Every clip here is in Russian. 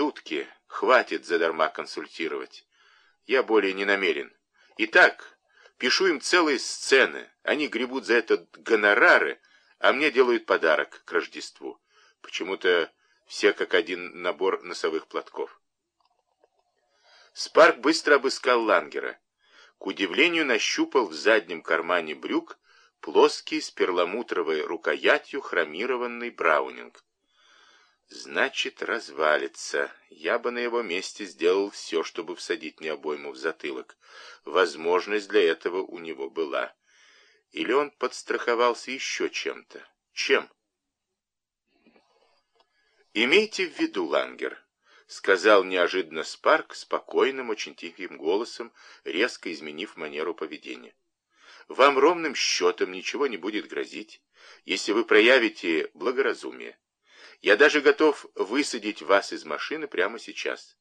дудки, хватит задарма консультировать. Я более не намерен. Итак, пишу им целые сцены, они гребут за это гонорары, а мне делают подарок к Рождеству. Почему-то все как один набор носовых платков. Спарк быстро обыскал Лангера. К удивлению нащупал в заднем кармане брюк плоский с перламутровой рукоятью хромированный браунинг. Значит, развалится. Я бы на его месте сделал все, чтобы всадить мне обойму в затылок. Возможность для этого у него была. Или он подстраховался еще чем-то. Чем? Имейте в виду, Лангер, сказал неожиданно Спарк спокойным, очень тихим голосом, резко изменив манеру поведения. Вам ровным счетом ничего не будет грозить, если вы проявите благоразумие. Я даже готов высадить вас из машины прямо сейчас.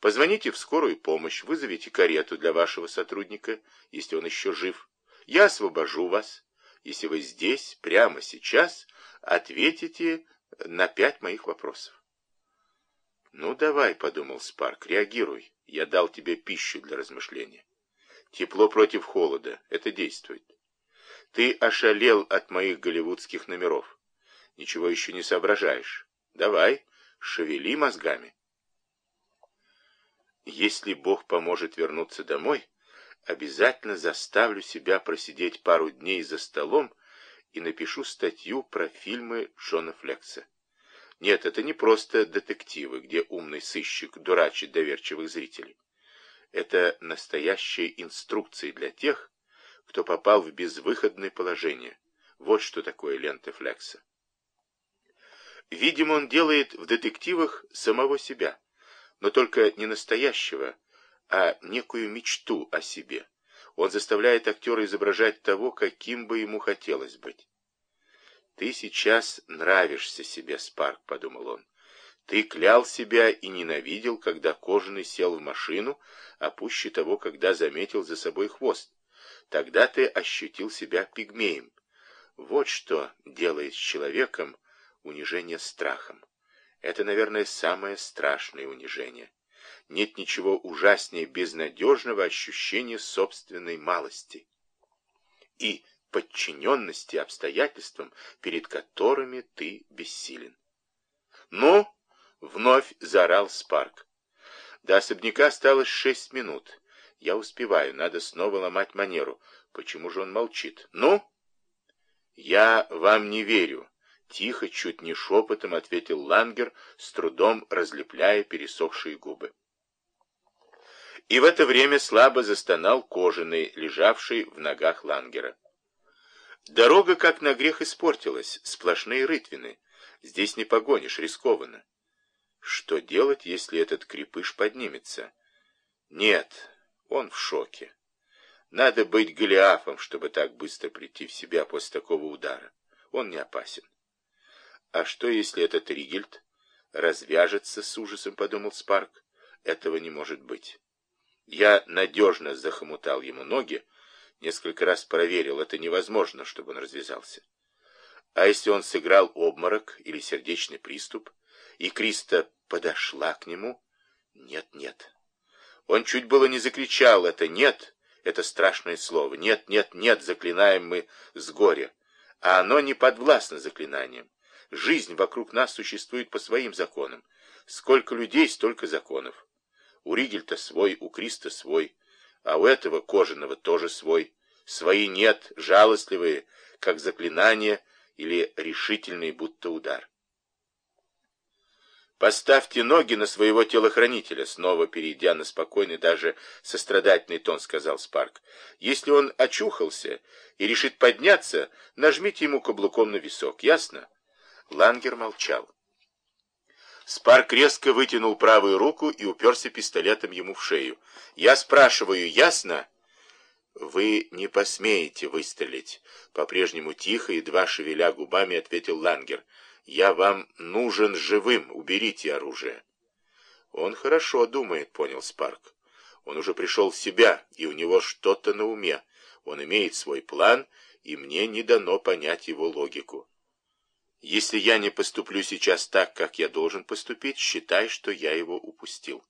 Позвоните в скорую помощь, вызовите карету для вашего сотрудника, если он еще жив. Я освобожу вас, если вы здесь, прямо сейчас, ответите на пять моих вопросов. «Ну, давай», — подумал Спарк, — «реагируй. Я дал тебе пищу для размышления. Тепло против холода. Это действует. Ты ошалел от моих голливудских номеров ничего еще не соображаешь. Давай, шевели мозгами. Если Бог поможет вернуться домой, обязательно заставлю себя просидеть пару дней за столом и напишу статью про фильмы Джона Флекса. Нет, это не просто детективы, где умный сыщик дурачит доверчивых зрителей. Это настоящие инструкции для тех, кто попал в безвыходное положение. Вот что такое лента Флекса. Видимо, он делает в детективах самого себя, но только не настоящего, а некую мечту о себе. Он заставляет актера изображать того, каким бы ему хотелось быть. «Ты сейчас нравишься себе, Спарк», — подумал он. «Ты клял себя и ненавидел, когда Кожаный сел в машину, а пуще того, когда заметил за собой хвост. Тогда ты ощутил себя пигмеем. Вот что делает с человеком, унижение страхом. Это, наверное, самое страшное унижение. Нет ничего ужаснее безнадежного ощущения собственной малости и подчиненности обстоятельствам, перед которыми ты бессилен. «Ну!» — вновь заорал Спарк. До особняка осталось шесть минут. Я успеваю, надо снова ломать манеру. Почему же он молчит? «Ну?» «Я вам не верю», Тихо, чуть не шепотом ответил Лангер, с трудом разлепляя пересохшие губы. И в это время слабо застонал кожаный, лежавший в ногах Лангера. Дорога, как на грех, испортилась, сплошные рытвины. Здесь не погонишь, рискованно. Что делать, если этот крепыш поднимется? Нет, он в шоке. Надо быть Голиафом, чтобы так быстро прийти в себя после такого удара. Он не опасен. А что, если этот Ригельд развяжется с ужасом, подумал Спарк. Этого не может быть. Я надежно захомутал ему ноги, несколько раз проверил, это невозможно, чтобы он развязался. А если он сыграл обморок или сердечный приступ, и Криста подошла к нему? Нет, нет. Он чуть было не закричал это «нет», это страшное слово. «Нет, нет, нет», заклинаем мы с горя, а оно не подвластно заклинаниям. Жизнь вокруг нас существует по своим законам. Сколько людей, столько законов. У Ригельта свой, у Криста свой, а у этого кожаного тоже свой. Свои нет, жалостливые, как заклинание или решительный, будто удар. «Поставьте ноги на своего телохранителя», снова перейдя на спокойный, даже сострадательный тон, сказал Спарк. «Если он очухался и решит подняться, нажмите ему каблуком на висок, ясно?» Лангер молчал. Спарк резко вытянул правую руку и уперся пистолетом ему в шею. «Я спрашиваю, ясно?» «Вы не посмеете выстрелить», — по-прежнему тихо, и два шевеля губами ответил Лангер. «Я вам нужен живым, уберите оружие». «Он хорошо думает», — понял Спарк. «Он уже пришел в себя, и у него что-то на уме. Он имеет свой план, и мне не дано понять его логику». Если я не поступлю сейчас так, как я должен поступить, считай, что я его упустил.